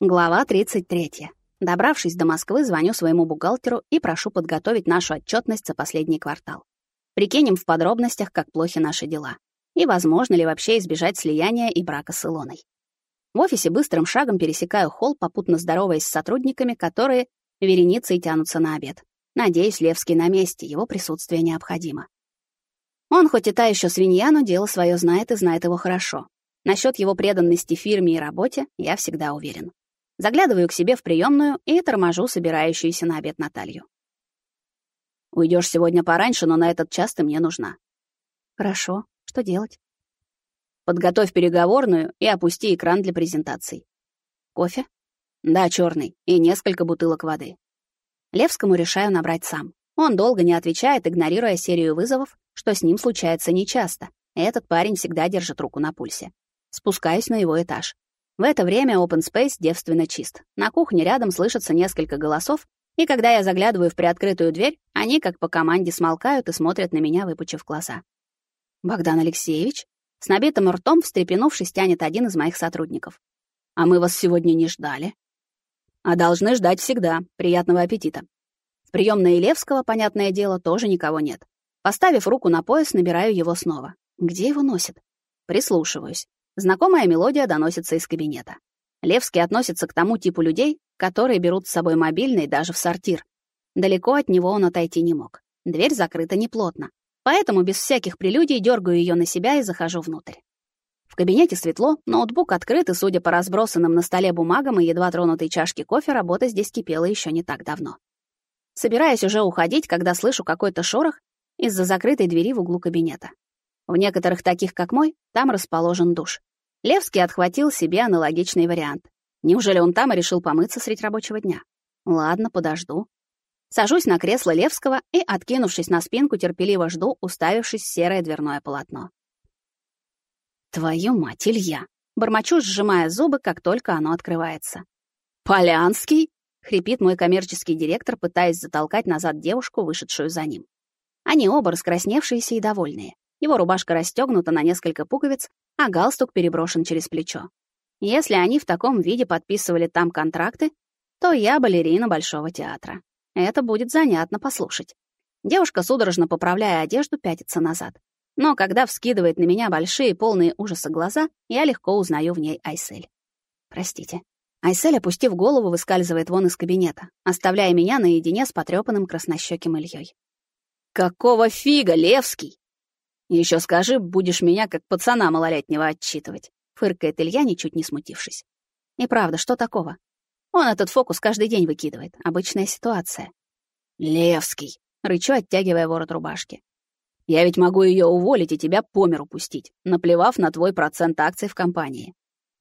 Глава 33. Добравшись до Москвы, звоню своему бухгалтеру и прошу подготовить нашу отчетность за последний квартал. Прикинем в подробностях, как плохи наши дела. И возможно ли вообще избежать слияния и брака с Илоной. В офисе быстрым шагом пересекаю холл, попутно здороваясь с сотрудниками, которые вереницей тянутся на обед. Надеюсь, Левский на месте, его присутствие необходимо. Он хоть и та еще свинья, но дело свое знает и знает его хорошо. Насчет его преданности фирме и работе я всегда уверен. Заглядываю к себе в приемную и торможу собирающуюся на обед Наталью. Уйдешь сегодня пораньше, но на этот час ты мне нужна. Хорошо. Что делать? Подготовь переговорную и опусти экран для презентаций. Кофе? Да, черный и несколько бутылок воды. Левскому решаю набрать сам. Он долго не отвечает, игнорируя серию вызовов, что с ним случается нечасто. Этот парень всегда держит руку на пульсе. Спускаюсь на его этаж. В это время open space девственно чист. На кухне рядом слышится несколько голосов, и когда я заглядываю в приоткрытую дверь, они как по команде смолкают и смотрят на меня, выпучив глаза. «Богдан Алексеевич?» С набитым ртом, встрепенувшись, тянет один из моих сотрудников. «А мы вас сегодня не ждали». «А должны ждать всегда. Приятного аппетита». В приёмной Илевского, понятное дело, тоже никого нет. Поставив руку на пояс, набираю его снова. Где его носит? Прислушиваюсь. Знакомая мелодия доносится из кабинета. Левский относится к тому типу людей, которые берут с собой мобильный даже в сортир. Далеко от него он отойти не мог. Дверь закрыта неплотно. Поэтому без всяких прелюдий дергаю ее на себя и захожу внутрь. В кабинете светло, ноутбук открыт, и, судя по разбросанным на столе бумагам и едва тронутой чашке кофе, работа здесь кипела еще не так давно. Собираюсь уже уходить, когда слышу какой-то шорох из-за закрытой двери в углу кабинета. В некоторых таких, как мой, там расположен душ. Левский отхватил себе аналогичный вариант. Неужели он там и решил помыться средь рабочего дня? Ладно, подожду. Сажусь на кресло Левского и, откинувшись на спинку, терпеливо жду, уставившись в серое дверное полотно. «Твою мать, Илья!» Бормочу, сжимая зубы, как только оно открывается. «Полянский?» — хрипит мой коммерческий директор, пытаясь затолкать назад девушку, вышедшую за ним. Они оба раскрасневшиеся и довольные. Его рубашка расстегнута на несколько пуговиц, а галстук переброшен через плечо. Если они в таком виде подписывали там контракты, то я балерина Большого театра. Это будет занятно послушать. Девушка, судорожно поправляя одежду, пятится назад. Но когда вскидывает на меня большие, полные ужаса глаза, я легко узнаю в ней Айсель. Простите. Айсель, опустив голову, выскальзывает вон из кабинета, оставляя меня наедине с потрёпанным краснощёким Ильей. «Какого фига, Левский?» Еще скажи, будешь меня как пацана малолетнего отчитывать», — фыркает Илья, ничуть не смутившись. «И правда, что такого? Он этот фокус каждый день выкидывает. Обычная ситуация». «Левский», — рычу, оттягивая ворот рубашки. «Я ведь могу ее уволить и тебя по миру пустить, наплевав на твой процент акций в компании.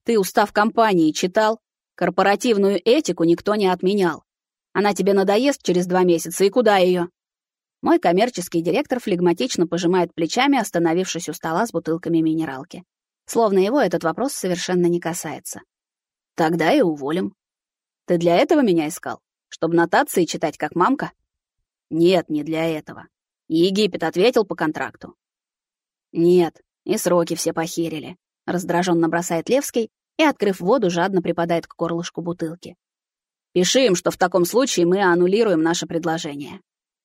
Ты устав компании читал? Корпоративную этику никто не отменял. Она тебе надоест через два месяца, и куда ее? Мой коммерческий директор флегматично пожимает плечами, остановившись у стола с бутылками минералки. Словно его этот вопрос совершенно не касается. Тогда и уволим. Ты для этого меня искал? Чтобы нотации читать как мамка? Нет, не для этого. Египет ответил по контракту. Нет, и сроки все похерили. Раздраженно бросает Левский и, открыв воду, жадно припадает к горлышку бутылки. Пиши им, что в таком случае мы аннулируем наше предложение.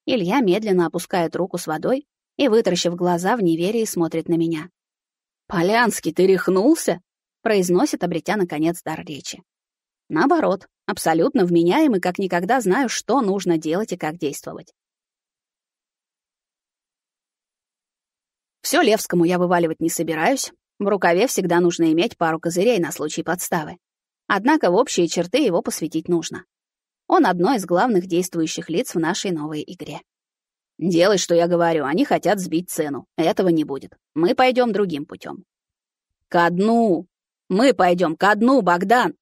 Илья медленно опускает руку с водой и, вытаращив глаза, в неверии смотрит на меня. «Полянский, ты рехнулся?» — произносит, обретя, наконец, дар речи. Наоборот, абсолютно вменяем и как никогда знаю, что нужно делать и как действовать. Все Левскому я вываливать не собираюсь. В рукаве всегда нужно иметь пару козырей на случай подставы. Однако в общие черты его посвятить нужно. Он одно из главных действующих лиц в нашей новой игре. Делай, что я говорю, они хотят сбить цену. Этого не будет. Мы пойдем другим путем. Ко дну! Мы пойдем ко дну, Богдан!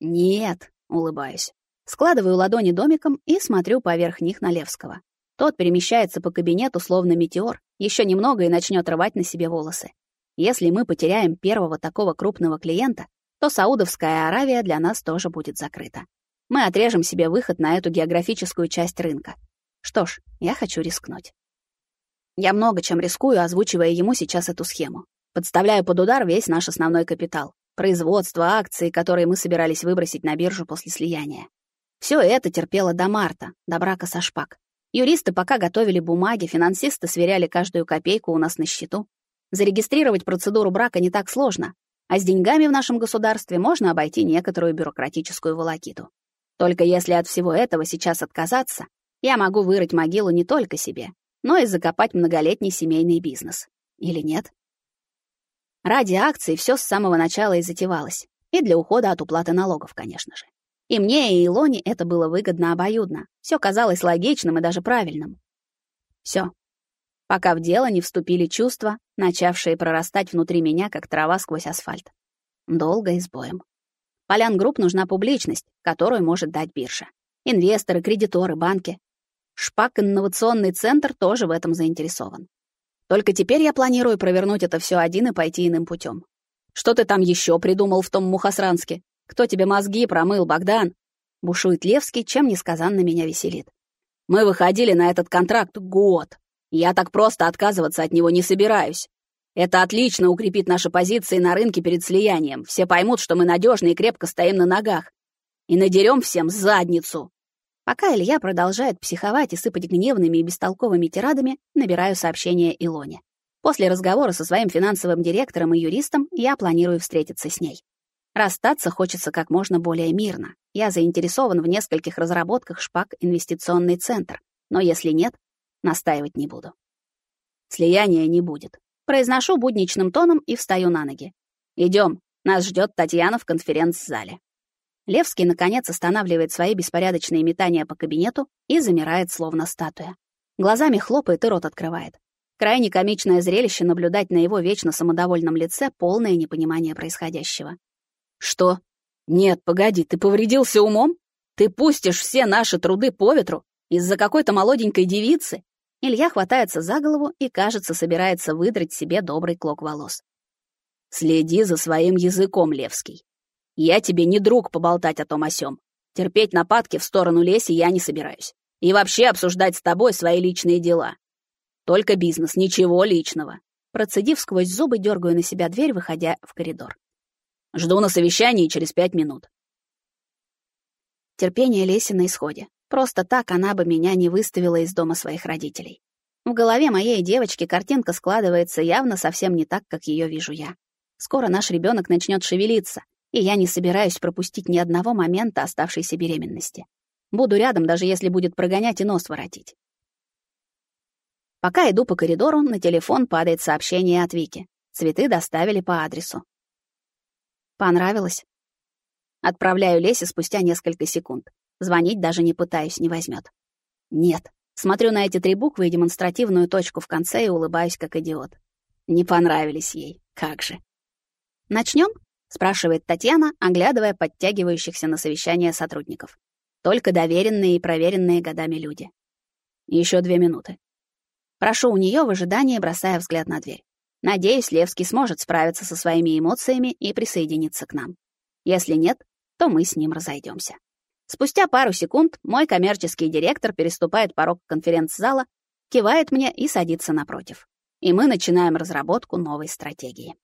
Нет, улыбаюсь. Складываю ладони домиком и смотрю поверх них на Левского. Тот перемещается по кабинету, словно метеор, еще немного и начнет рвать на себе волосы. Если мы потеряем первого такого крупного клиента, то Саудовская Аравия для нас тоже будет закрыта. Мы отрежем себе выход на эту географическую часть рынка. Что ж, я хочу рискнуть. Я много чем рискую, озвучивая ему сейчас эту схему. Подставляю под удар весь наш основной капитал. производство, акции, которые мы собирались выбросить на биржу после слияния. Все это терпело до марта, до брака со Шпак. Юристы пока готовили бумаги, финансисты сверяли каждую копейку у нас на счету. Зарегистрировать процедуру брака не так сложно, а с деньгами в нашем государстве можно обойти некоторую бюрократическую волокиту. Только если от всего этого сейчас отказаться, я могу вырыть могилу не только себе, но и закопать многолетний семейный бизнес. Или нет? Ради акций все с самого начала и затевалось. И для ухода от уплаты налогов, конечно же. И мне, и Илоне это было выгодно обоюдно. Все казалось логичным и даже правильным. Все. Пока в дело не вступили чувства, начавшие прорастать внутри меня, как трава сквозь асфальт. Долго и с боем. Полян Групп нужна публичность, которую может дать биржа. Инвесторы, кредиторы, банки. Шпак Инновационный центр тоже в этом заинтересован. Только теперь я планирую провернуть это все один и пойти иным путем. Что ты там еще придумал в том Мухосранске? Кто тебе мозги промыл, Богдан? Бушует Левский, чем несказанно меня веселит. Мы выходили на этот контракт год. Я так просто отказываться от него не собираюсь. Это отлично укрепит наши позиции на рынке перед слиянием. Все поймут, что мы надежно и крепко стоим на ногах. И надерем всем задницу. Пока Илья продолжает психовать и сыпать гневными и бестолковыми тирадами, набираю сообщение Илоне. После разговора со своим финансовым директором и юристом я планирую встретиться с ней. Расстаться хочется как можно более мирно. Я заинтересован в нескольких разработках шпак инвестиционный центр, но если нет, настаивать не буду. Слияния не будет. Произношу будничным тоном и встаю на ноги. Идем, нас ждет Татьяна в конференц-зале. Левский, наконец, останавливает свои беспорядочные метания по кабинету и замирает, словно статуя. Глазами хлопает и рот открывает. Крайне комичное зрелище наблюдать на его вечно самодовольном лице полное непонимание происходящего. Что? Нет, погоди, ты повредился умом? Ты пустишь все наши труды по ветру из-за какой-то молоденькой девицы? Илья хватается за голову и, кажется, собирается выдрать себе добрый клок волос. Следи за своим языком, Левский. Я тебе не друг поболтать о том о сём. Терпеть нападки в сторону Леси я не собираюсь. И вообще обсуждать с тобой свои личные дела. Только бизнес, ничего личного. Процедив сквозь зубы, дергаю на себя дверь, выходя в коридор. Жду на совещании через пять минут. Терпение Леси на исходе. Просто так она бы меня не выставила из дома своих родителей. В голове моей девочки картинка складывается явно совсем не так, как ее вижу я. Скоро наш ребенок начнет шевелиться, и я не собираюсь пропустить ни одного момента оставшейся беременности. Буду рядом, даже если будет прогонять и нос воротить. Пока иду по коридору, на телефон падает сообщение от Вики. Цветы доставили по адресу. Понравилось? Отправляю Лесе спустя несколько секунд. Звонить даже не пытаюсь, не возьмет. Нет. Смотрю на эти три буквы и демонстративную точку в конце и улыбаюсь, как идиот. Не понравились ей. Как же. Начнем? спрашивает Татьяна, оглядывая подтягивающихся на совещание сотрудников. Только доверенные и проверенные годами люди. Еще две минуты. Прошу у нее в ожидании, бросая взгляд на дверь. Надеюсь, Левский сможет справиться со своими эмоциями и присоединиться к нам. Если нет, то мы с ним разойдемся. Спустя пару секунд мой коммерческий директор переступает порог конференц-зала, кивает мне и садится напротив. И мы начинаем разработку новой стратегии.